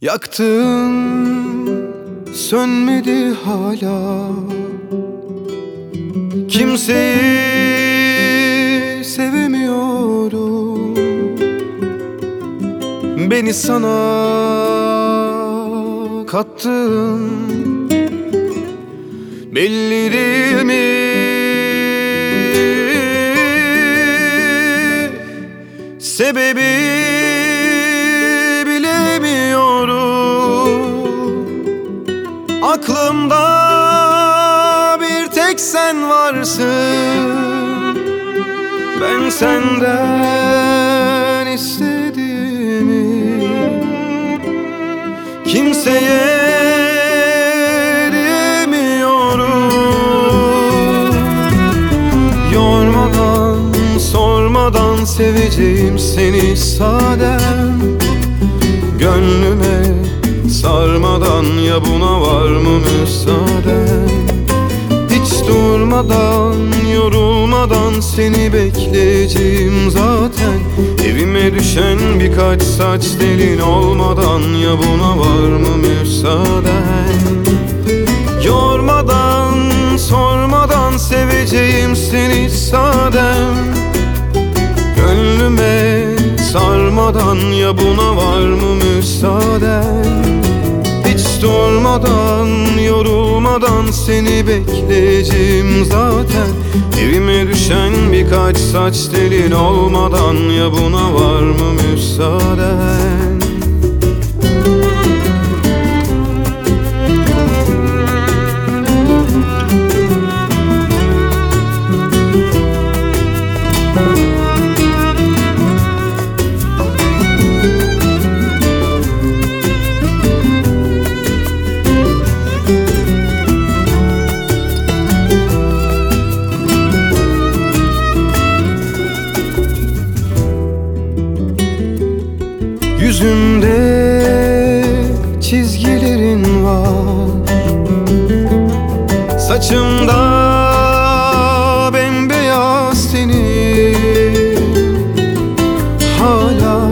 Yaktın sönmedi hala Kimseyi sevemiyorum Beni sana kattın Belli değil mi? Sebebi Aklımda bir tek sen varsın. Ben senden istediğimi Kimseye diyemiyorum Yormadan, sormadan seveceğim seni sadem. Gönlüme sarmadan ya buna var mı müsaaden Hiç durmadan, yorulmadan seni bekleyeceğim zaten. Evime düşen birkaç saç delin olmadan ya buna var mı müsaaden Yormadan, sormadan seveceğim seni sadem. Gönlüme sarmadan ya buna var mı müsaaden durmadan, yorulmadan seni bekleyeceğim zaten. Evime düşen birkaç saç telin olmadan ya buna var mı müsaaden Yüzümde çizgilerin var Saçımda bembeyaz senin Hala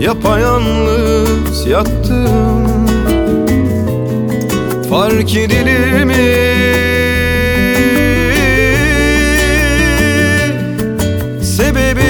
yapayalnız yattım Fark edilir mi? Sebebi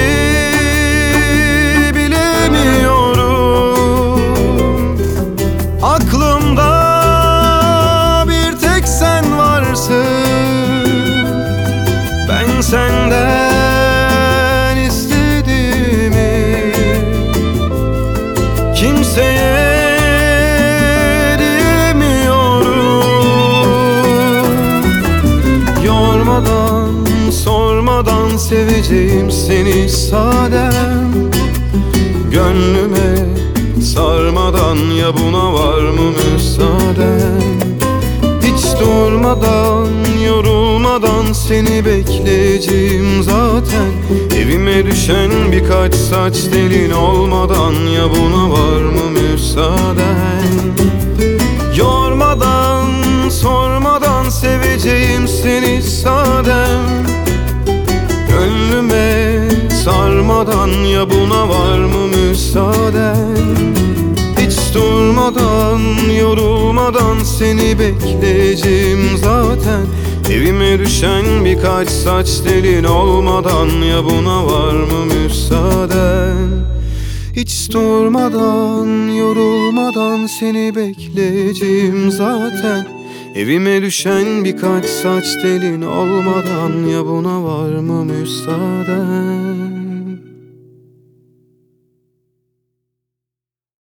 seveceğim seni sadem. Gönlüme sarmadan ya buna var mı müsaaden Hiç durmadan, yorulmadan seni bekleyeceğim zaten. Evime düşen birkaç saç delin olmadan ya buna var mı müsaaden Yormadan, sormadan seveceğim seni sadem sarmadan ya buna var mı müsaaden Hiç durmadan, yorulmadan seni bekleyeceğim zaten. Evime düşen birkaç saç delin olmadan ya buna var mı müsaaden hiç durmadan, yorulmadan seni bekleyeceğim zaten. Evime düşen birkaç saç telin olmadan ya buna var mı müsaaden